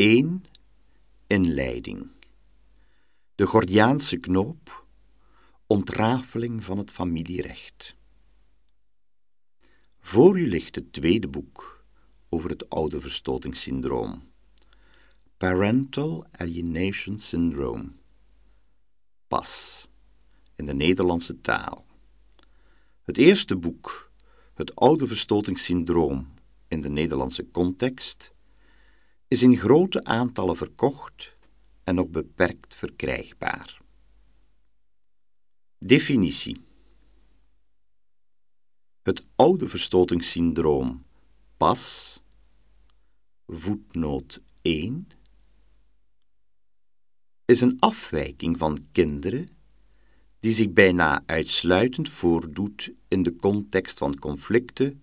1. Inleiding. De Gordiaanse knoop. Ontrafeling van het familierecht. Voor u ligt het tweede boek over het ouderverstotingssyndroom. Parental Alienation Syndrome. PAS, in de Nederlandse taal. Het eerste boek, het ouderverstotingssyndroom in de Nederlandse context, is in grote aantallen verkocht en nog beperkt verkrijgbaar. Definitie Het ouderverstotingssyndroom PAS, voetnoot 1, is een afwijking van kinderen die zich bijna uitsluitend voordoet in de context van conflicten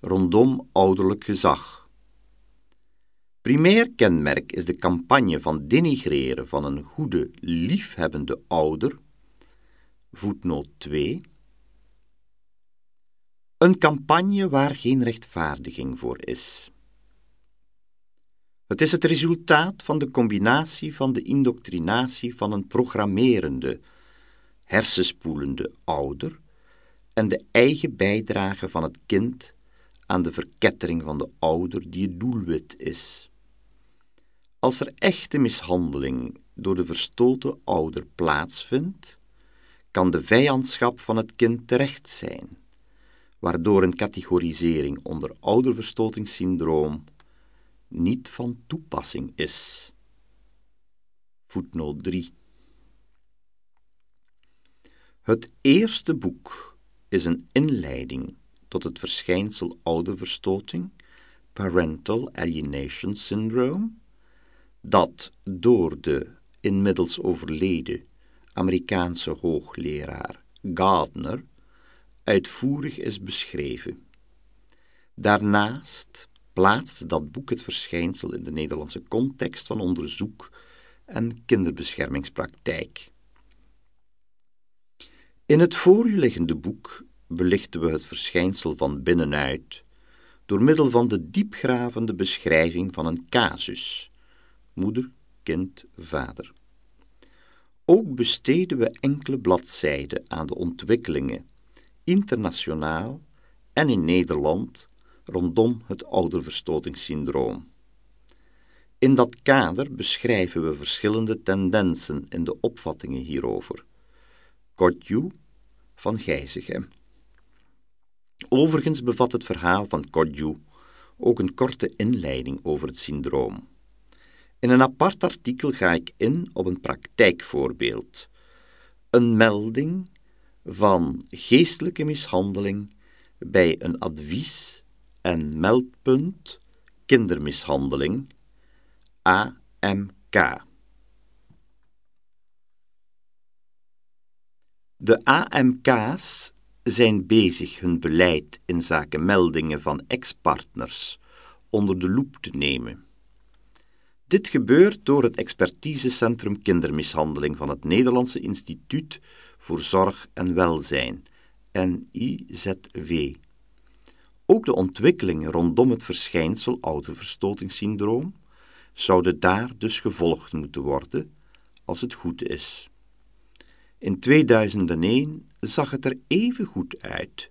rondom ouderlijk gezag. Primair kenmerk is de campagne van denigreren van een goede, liefhebbende ouder, voetnoot 2, een campagne waar geen rechtvaardiging voor is. Het is het resultaat van de combinatie van de indoctrinatie van een programmerende, hersenspoelende ouder en de eigen bijdrage van het kind aan de verkettering van de ouder die het doelwit is. Als er echte mishandeling door de verstoten ouder plaatsvindt, kan de vijandschap van het kind terecht zijn, waardoor een categorisering onder ouderverstotingssyndroom niet van toepassing is. Voetnoot 3 Het eerste boek is een inleiding tot het verschijnsel ouderverstoting, Parental Alienation Syndrome, dat door de inmiddels overleden Amerikaanse hoogleraar Gardner uitvoerig is beschreven. Daarnaast plaatst dat boek het verschijnsel in de Nederlandse context van onderzoek en kinderbeschermingspraktijk. In het voor u liggende boek belichten we het verschijnsel van binnenuit door middel van de diepgravende beschrijving van een casus, moeder, kind, vader. Ook besteden we enkele bladzijden aan de ontwikkelingen, internationaal en in Nederland, rondom het ouderverstotingssyndroom. In dat kader beschrijven we verschillende tendensen in de opvattingen hierover. Codju van Gijzegem. Overigens bevat het verhaal van Codju ook een korte inleiding over het syndroom. In een apart artikel ga ik in op een praktijkvoorbeeld. Een melding van geestelijke mishandeling bij een advies- en meldpunt kindermishandeling AMK. De AMK's zijn bezig hun beleid in zaken meldingen van ex-partners onder de loep te nemen. Dit gebeurt door het expertisecentrum kindermishandeling van het Nederlandse Instituut voor Zorg en Welzijn, NIZW. Ook de ontwikkelingen rondom het verschijnsel ouderverstotingssyndroom zouden daar dus gevolgd moeten worden, als het goed is. In 2001 zag het er even goed uit.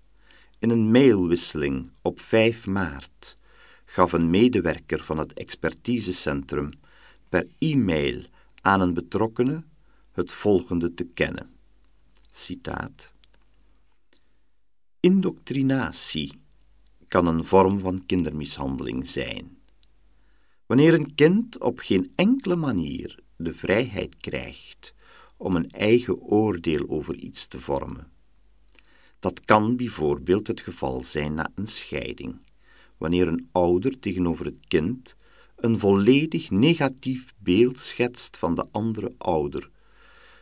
In een mailwisseling op 5 maart gaf een medewerker van het expertisecentrum per e-mail aan een betrokkene het volgende te kennen. Citaat. Indoctrinatie kan een vorm van kindermishandeling zijn. Wanneer een kind op geen enkele manier de vrijheid krijgt om een eigen oordeel over iets te vormen. Dat kan bijvoorbeeld het geval zijn na een scheiding, wanneer een ouder tegenover het kind een volledig negatief beeld schetst van de andere ouder,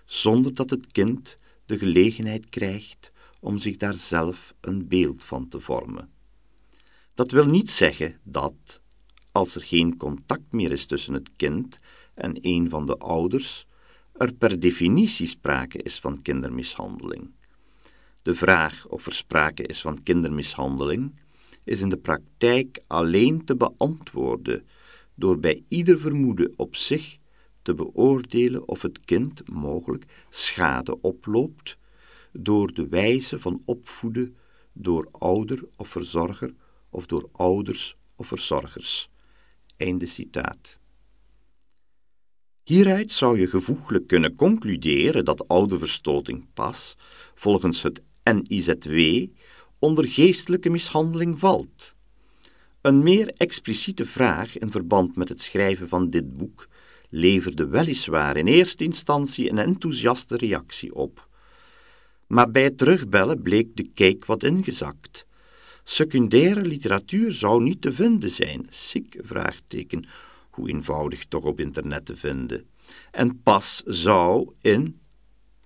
zonder dat het kind de gelegenheid krijgt om zich daar zelf een beeld van te vormen. Dat wil niet zeggen dat, als er geen contact meer is tussen het kind en een van de ouders, er per definitie sprake is van kindermishandeling. De vraag of er sprake is van kindermishandeling is in de praktijk alleen te beantwoorden door bij ieder vermoeden op zich te beoordelen of het kind mogelijk schade oploopt door de wijze van opvoeden door ouder of verzorger of door ouders of verzorgers. Einde citaat. Hieruit zou je gevoeglijk kunnen concluderen dat ouderverstoting pas, volgens het NIZW, onder geestelijke mishandeling valt. Een meer expliciete vraag in verband met het schrijven van dit boek leverde weliswaar in eerste instantie een enthousiaste reactie op. Maar bij het terugbellen bleek de kijk wat ingezakt. Secundaire literatuur zou niet te vinden zijn, ziek vraagteken, hoe eenvoudig toch op internet te vinden. En pas zou in,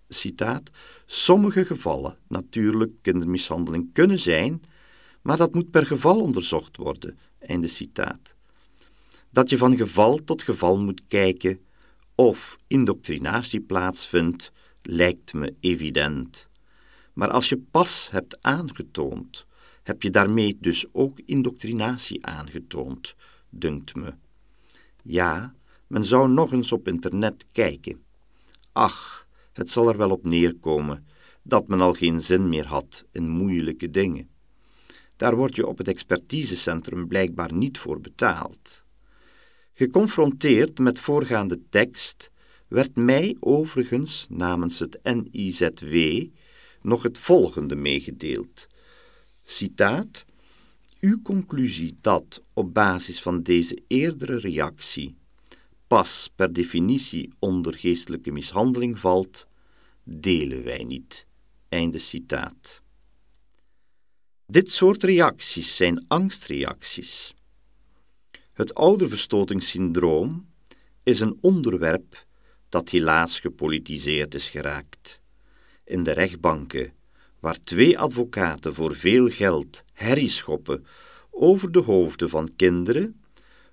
citaat, sommige gevallen natuurlijk kindermishandeling kunnen zijn, maar dat moet per geval onderzocht worden, einde citaat. Dat je van geval tot geval moet kijken of indoctrinatie plaatsvindt, lijkt me evident. Maar als je pas hebt aangetoond, heb je daarmee dus ook indoctrinatie aangetoond, dunkt me. Ja, men zou nog eens op internet kijken. Ach, het zal er wel op neerkomen dat men al geen zin meer had in moeilijke dingen. Daar word je op het expertisecentrum blijkbaar niet voor betaald. Geconfronteerd met voorgaande tekst werd mij overigens namens het NIZW nog het volgende meegedeeld. Citaat: Uw conclusie dat op basis van deze eerdere reactie pas per definitie onder geestelijke mishandeling valt, delen wij niet. Einde citaat. Dit soort reacties zijn angstreacties. Het ouderverstotingssyndroom is een onderwerp dat helaas gepolitiseerd is geraakt. In de rechtbanken, waar twee advocaten voor veel geld herrie schoppen over de hoofden van kinderen,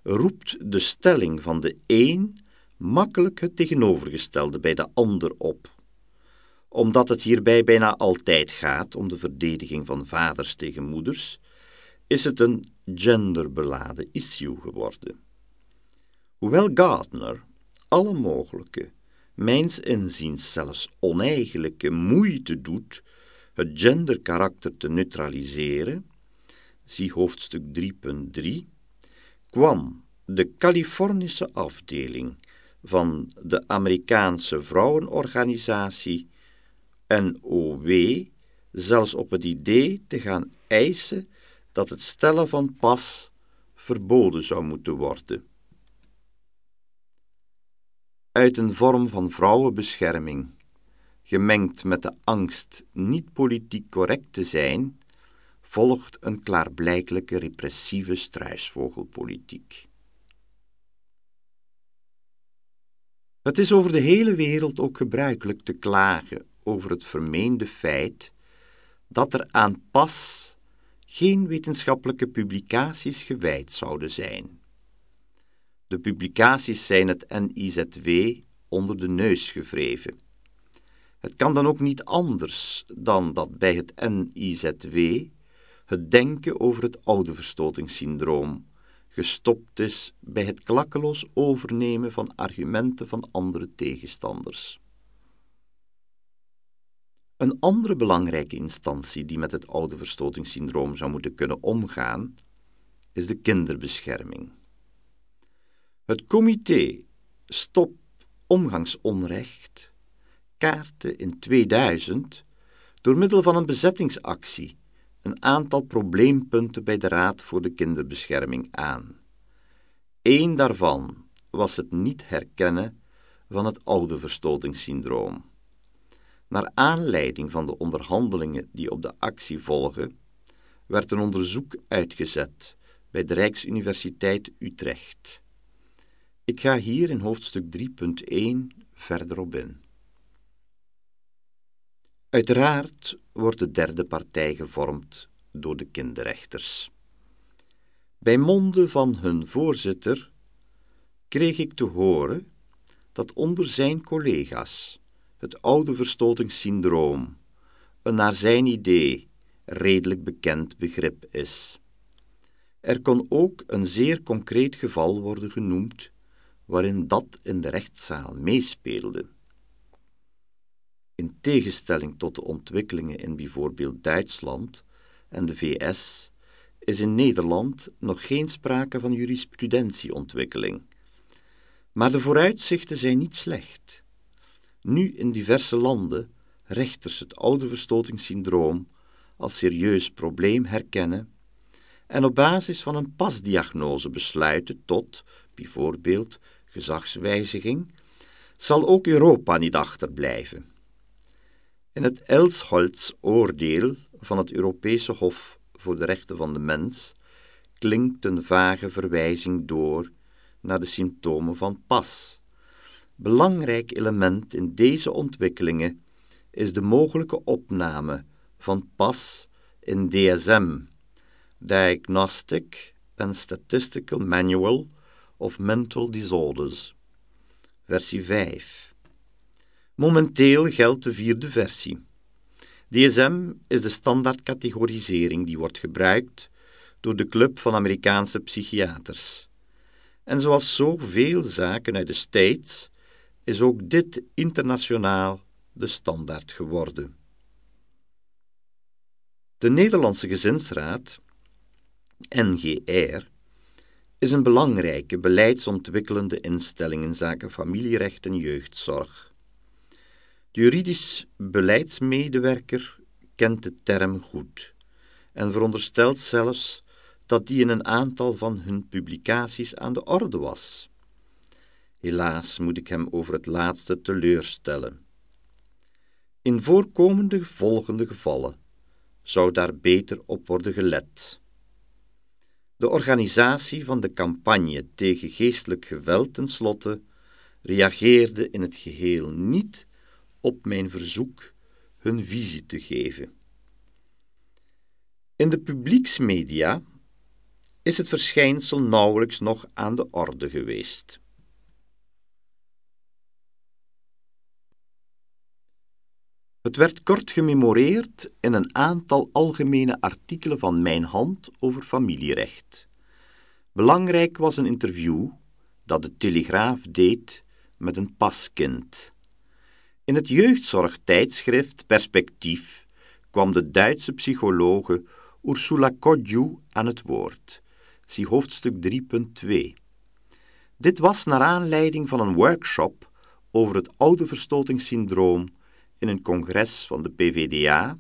roept de stelling van de een makkelijk het tegenovergestelde bij de ander op. Omdat het hierbij bijna altijd gaat om de verdediging van vaders tegen moeders, is het een genderbeladen issue geworden. Hoewel Gardner alle mogelijke, mijns inziens zelfs oneigenlijke moeite doet het genderkarakter te neutraliseren, zie hoofdstuk 3.3, kwam de Californische afdeling van de Amerikaanse vrouwenorganisatie NOW zelfs op het idee te gaan eisen dat het stellen van pas verboden zou moeten worden. Uit een vorm van vrouwenbescherming, gemengd met de angst niet politiek correct te zijn, volgt een klaarblijkelijke repressieve struisvogelpolitiek. Het is over de hele wereld ook gebruikelijk te klagen over het vermeende feit dat er aan pas geen wetenschappelijke publicaties gewijd zouden zijn. De publicaties zijn het NIZW onder de neus gevreven. Het kan dan ook niet anders dan dat bij het NIZW het denken over het oudeverstotingssyndroom gestopt is bij het klakkeloos overnemen van argumenten van andere tegenstanders. Een andere belangrijke instantie die met het oudeverstotingssyndroom zou moeten kunnen omgaan, is de kinderbescherming. Het comité Stop Omgangsonrecht kaartte in 2000 door middel van een bezettingsactie een aantal probleempunten bij de Raad voor de Kinderbescherming aan. Eén daarvan was het niet herkennen van het oudeverstotingssyndroom. Naar aanleiding van de onderhandelingen die op de actie volgen, werd een onderzoek uitgezet bij de Rijksuniversiteit Utrecht. Ik ga hier in hoofdstuk 3.1 verder op in. Uiteraard wordt de derde partij gevormd door de kinderrechters. Bij monden van hun voorzitter kreeg ik te horen dat onder zijn collega's het oude verstotingssyndroom, een naar zijn idee redelijk bekend begrip is. Er kon ook een zeer concreet geval worden genoemd waarin dat in de rechtszaal meespeelde. In tegenstelling tot de ontwikkelingen in bijvoorbeeld Duitsland en de VS is in Nederland nog geen sprake van jurisprudentieontwikkeling. Maar de vooruitzichten zijn niet slecht. Nu in diverse landen rechters het ouderverstotingssyndroom als serieus probleem herkennen en op basis van een pasdiagnose besluiten tot, bijvoorbeeld, gezagswijziging, zal ook Europa niet achterblijven. In het Elsholtz-oordeel van het Europese Hof voor de Rechten van de Mens klinkt een vage verwijzing door naar de symptomen van pas. Belangrijk element in deze ontwikkelingen is de mogelijke opname van pas in DSM, Diagnostic and Statistical Manual of Mental Disorders, versie 5. Momenteel geldt de vierde versie. DSM is de standaardcategorisering die wordt gebruikt door de Club van Amerikaanse Psychiaters. En zoals zoveel zaken uit de States is ook dit internationaal de standaard geworden. De Nederlandse Gezinsraad, NGR, is een belangrijke beleidsontwikkelende instelling in zaken familierecht en jeugdzorg. De juridisch beleidsmedewerker kent de term goed en veronderstelt zelfs dat die in een aantal van hun publicaties aan de orde was. Helaas moet ik hem over het laatste teleurstellen. In voorkomende volgende gevallen zou daar beter op worden gelet. De organisatie van de campagne tegen geestelijk geweld tenslotte reageerde in het geheel niet op mijn verzoek hun visie te geven. In de publieksmedia is het verschijnsel nauwelijks nog aan de orde geweest. Het werd kort gememoreerd in een aantal algemene artikelen van mijn hand over familierecht. Belangrijk was een interview dat de Telegraaf deed met een paskind. In het jeugdzorgtijdschrift Perspectief kwam de Duitse psychologe Ursula Kodju aan het woord. Zie hoofdstuk 3.2. Dit was naar aanleiding van een workshop over het oude verstotingssyndroom in een congres van de PVDA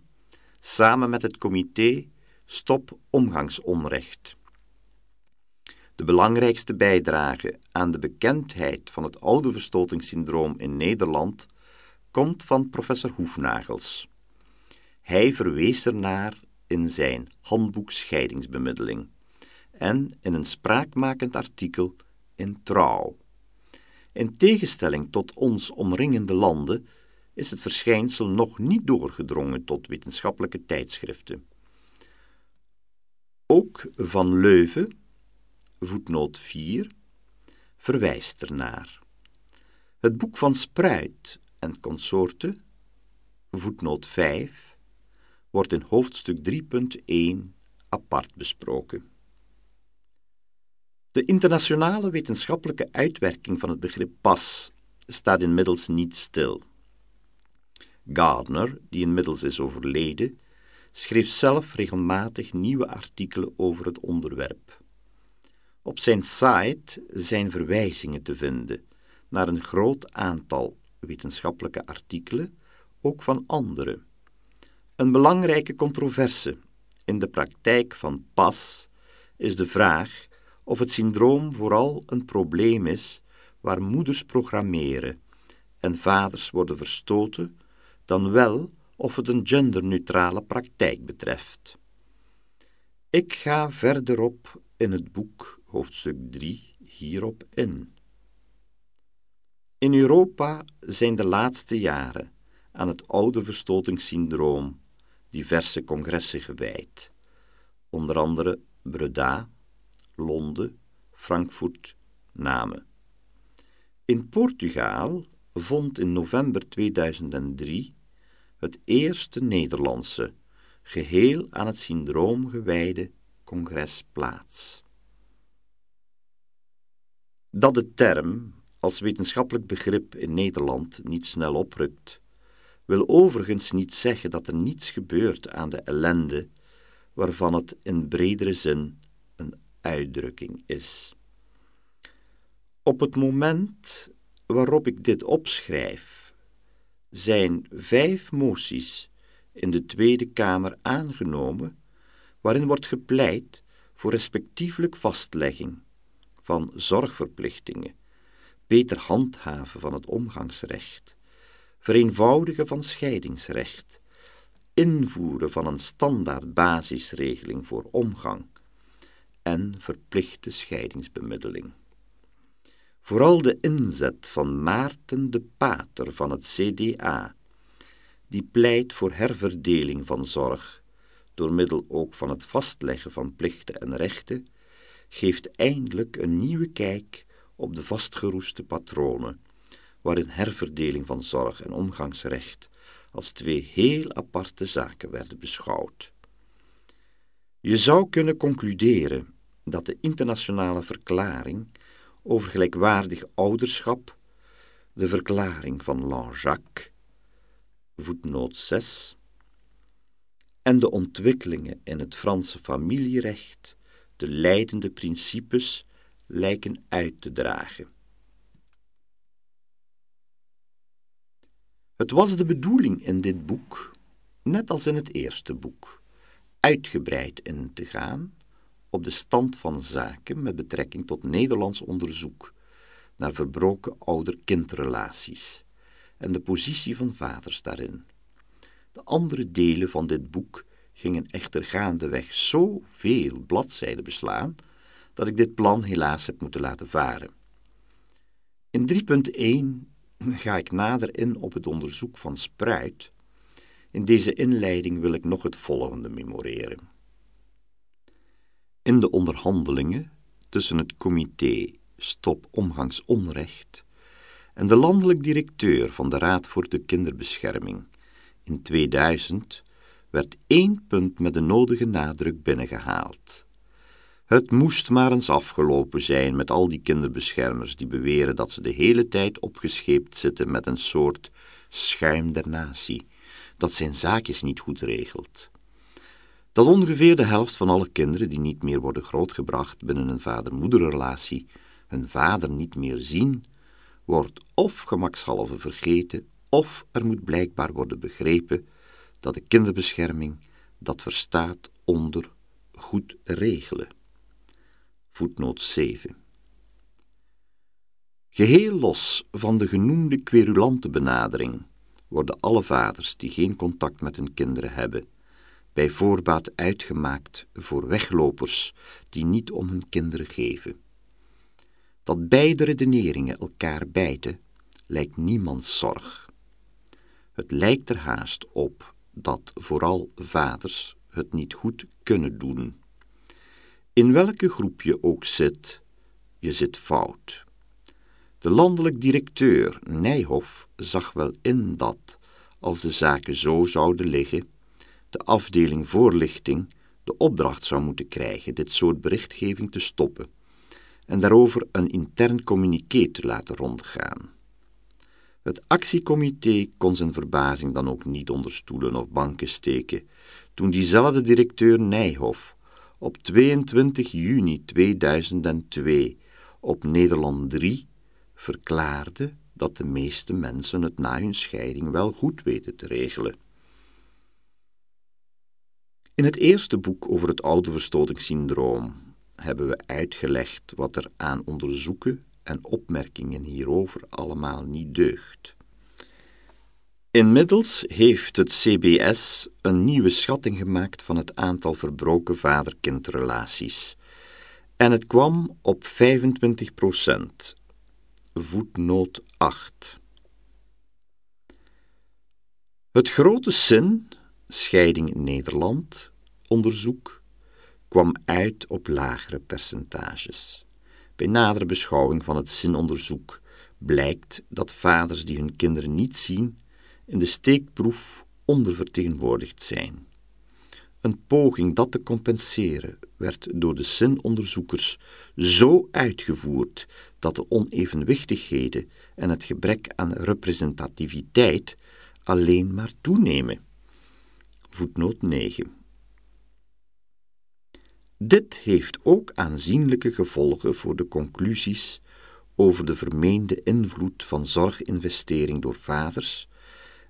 samen met het comité Stop Omgangsonrecht. De belangrijkste bijdrage aan de bekendheid van het oude verstotingssyndroom in Nederland komt van professor Hoefnagels. Hij verwees ernaar in zijn handboek scheidingsbemiddeling en in een spraakmakend artikel in Trouw. In tegenstelling tot ons omringende landen is het verschijnsel nog niet doorgedrongen tot wetenschappelijke tijdschriften. Ook van Leuven, voetnoot 4, verwijst ernaar. Het boek van Spruit en consorten, voetnoot 5, wordt in hoofdstuk 3.1 apart besproken. De internationale wetenschappelijke uitwerking van het begrip pas staat inmiddels niet stil. Gardner, die inmiddels is overleden, schreef zelf regelmatig nieuwe artikelen over het onderwerp. Op zijn site zijn verwijzingen te vinden naar een groot aantal wetenschappelijke artikelen, ook van anderen. Een belangrijke controverse in de praktijk van PAS is de vraag of het syndroom vooral een probleem is waar moeders programmeren en vaders worden verstoten dan wel of het een genderneutrale praktijk betreft. Ik ga verderop in het boek, hoofdstuk 3, hierop in. In Europa zijn de laatste jaren aan het oude verstotingssyndroom diverse congressen gewijd, onder andere Breda, Londen, Frankfurt, Namen. In Portugal vond in november 2003 het eerste Nederlandse, geheel aan het syndroom gewijde congres plaats. Dat de term als wetenschappelijk begrip in Nederland niet snel oprukt, wil overigens niet zeggen dat er niets gebeurt aan de ellende waarvan het in bredere zin een uitdrukking is. Op het moment waarop ik dit opschrijf, zijn vijf moties in de Tweede Kamer aangenomen, waarin wordt gepleit voor respectievelijk vastlegging van zorgverplichtingen, beter handhaven van het omgangsrecht, vereenvoudigen van scheidingsrecht, invoeren van een standaard basisregeling voor omgang en verplichte scheidingsbemiddeling. Vooral de inzet van Maarten de Pater van het CDA, die pleit voor herverdeling van zorg, door middel ook van het vastleggen van plichten en rechten, geeft eindelijk een nieuwe kijk op de vastgeroeste patronen, waarin herverdeling van zorg en omgangsrecht als twee heel aparte zaken werden beschouwd. Je zou kunnen concluderen dat de internationale verklaring over gelijkwaardig ouderschap, de verklaring van Langeac, voetnoot 6, en de ontwikkelingen in het Franse familierecht, de leidende principes, lijken uit te dragen. Het was de bedoeling in dit boek, net als in het eerste boek, uitgebreid in te gaan op de stand van zaken met betrekking tot Nederlands onderzoek naar verbroken ouder-kindrelaties en de positie van vaders daarin. De andere delen van dit boek gingen echter gaandeweg zoveel bladzijden beslaan, dat ik dit plan helaas heb moeten laten varen. In 3.1 ga ik nader in op het onderzoek van Spruit. In deze inleiding wil ik nog het volgende memoreren. In de onderhandelingen tussen het comité Stop Omgangsonrecht en de landelijk directeur van de Raad voor de Kinderbescherming in 2000 werd één punt met de nodige nadruk binnengehaald. Het moest maar eens afgelopen zijn met al die kinderbeschermers die beweren dat ze de hele tijd opgescheept zitten met een soort schuim der natie, dat zijn zaakjes niet goed regelt. Dat ongeveer de helft van alle kinderen die niet meer worden grootgebracht binnen een vader-moederrelatie hun vader niet meer zien, wordt of gemakshalve vergeten, of er moet blijkbaar worden begrepen dat de kinderbescherming dat verstaat onder goed regelen. Voetnoot 7 Geheel los van de genoemde querulante benadering worden alle vaders die geen contact met hun kinderen hebben, bij voorbaat uitgemaakt voor weglopers die niet om hun kinderen geven. Dat beide redeneringen elkaar bijten, lijkt niemands zorg. Het lijkt er haast op dat vooral vaders het niet goed kunnen doen. In welke groep je ook zit, je zit fout. De landelijk directeur Nijhoff zag wel in dat, als de zaken zo zouden liggen, de afdeling voorlichting de opdracht zou moeten krijgen dit soort berichtgeving te stoppen en daarover een intern communiqué te laten rondgaan. Het actiecomité kon zijn verbazing dan ook niet onder stoelen of banken steken, toen diezelfde directeur Nijhoff op 22 juni 2002 op Nederland 3 verklaarde dat de meeste mensen het na hun scheiding wel goed weten te regelen. In het eerste boek over het ouderverstotingssyndroom hebben we uitgelegd wat er aan onderzoeken en opmerkingen hierover allemaal niet deugt. Inmiddels heeft het CBS een nieuwe schatting gemaakt van het aantal verbroken vader-kindrelaties. En het kwam op 25 procent. Voetnoot 8. Het grote zin, scheiding in Nederland, onderzoek, kwam uit op lagere percentages. Bij nadere beschouwing van het zinonderzoek blijkt dat vaders die hun kinderen niet zien, in de steekproef ondervertegenwoordigd zijn. Een poging dat te compenseren werd door de zinonderzoekers zo uitgevoerd dat de onevenwichtigheden en het gebrek aan representativiteit alleen maar toenemen. Voetnoot 9. Dit heeft ook aanzienlijke gevolgen voor de conclusies over de vermeende invloed van zorginvestering door vaders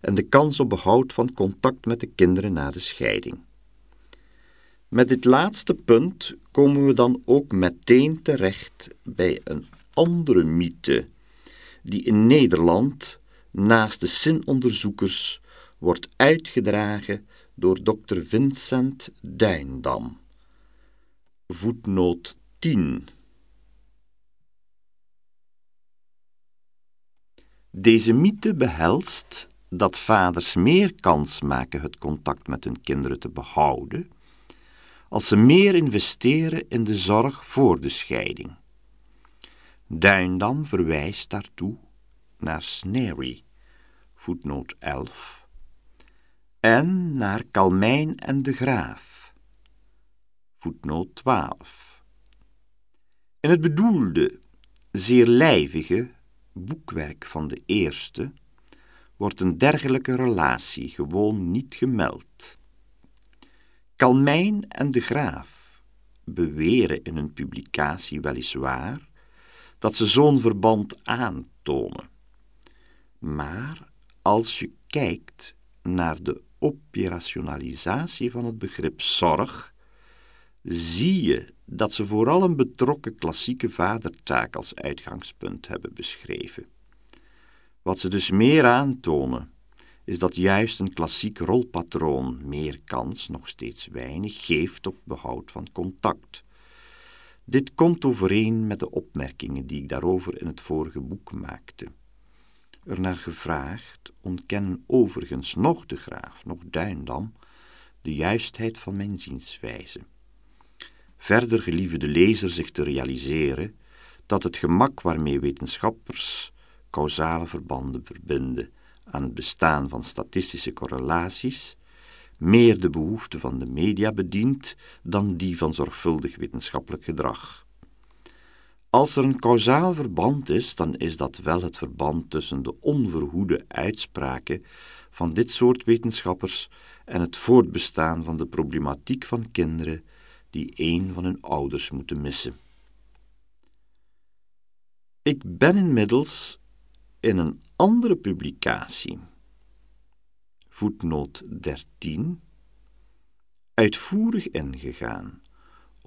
en de kans op behoud van contact met de kinderen na de scheiding. Met dit laatste punt komen we dan ook meteen terecht bij een andere mythe, die in Nederland naast de zinonderzoekers wordt uitgedragen door Dr. Vincent Duindam. Voetnoot 10 Deze mythe behelst dat vaders meer kans maken het contact met hun kinderen te behouden, als ze meer investeren in de zorg voor de scheiding. Duindam verwijst daartoe naar Snary, voetnoot 11, en naar Kalmijn en de Graaf, voetnoot 12. In het bedoelde, zeer lijvige boekwerk van de eerste wordt een dergelijke relatie gewoon niet gemeld. Kalmijn en de Graaf beweren in hun publicatie weliswaar dat ze zo'n verband aantonen. Maar als je kijkt naar de operationalisatie van het begrip zorg, zie je dat ze vooral een betrokken klassieke vadertaak als uitgangspunt hebben beschreven. Wat ze dus meer aantonen, is dat juist een klassiek rolpatroon meer kans, nog steeds weinig, geeft op behoud van contact. Dit komt overeen met de opmerkingen die ik daarover in het vorige boek maakte. Er naar gevraagd ontkennen overigens nog de graaf, nog Duindam, de juistheid van mijn zienswijze. Verder gelieven de lezer zich te realiseren dat het gemak waarmee wetenschappers causale verbanden verbinden aan het bestaan van statistische correlaties, meer de behoefte van de media bedient dan die van zorgvuldig wetenschappelijk gedrag. Als er een causaal verband is, dan is dat wel het verband tussen de onverhoede uitspraken van dit soort wetenschappers en het voortbestaan van de problematiek van kinderen die een van hun ouders moeten missen. Ik ben inmiddels in een andere publicatie, voetnoot 13, uitvoerig ingegaan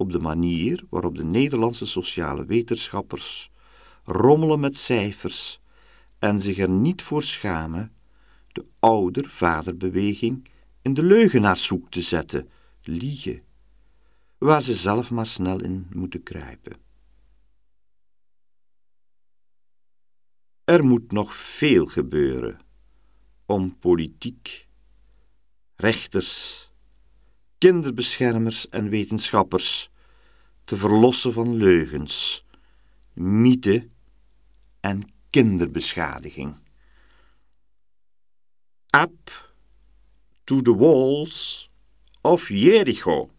op de manier waarop de Nederlandse sociale wetenschappers rommelen met cijfers en zich er niet voor schamen de ouder-vaderbeweging in de leugenaarshoek te zetten, liegen, waar ze zelf maar snel in moeten kruipen. Er moet nog veel gebeuren om politiek, rechters, kinderbeschermers en wetenschappers te verlossen van leugens, mythe en kinderbeschadiging. Up to the walls of Jericho.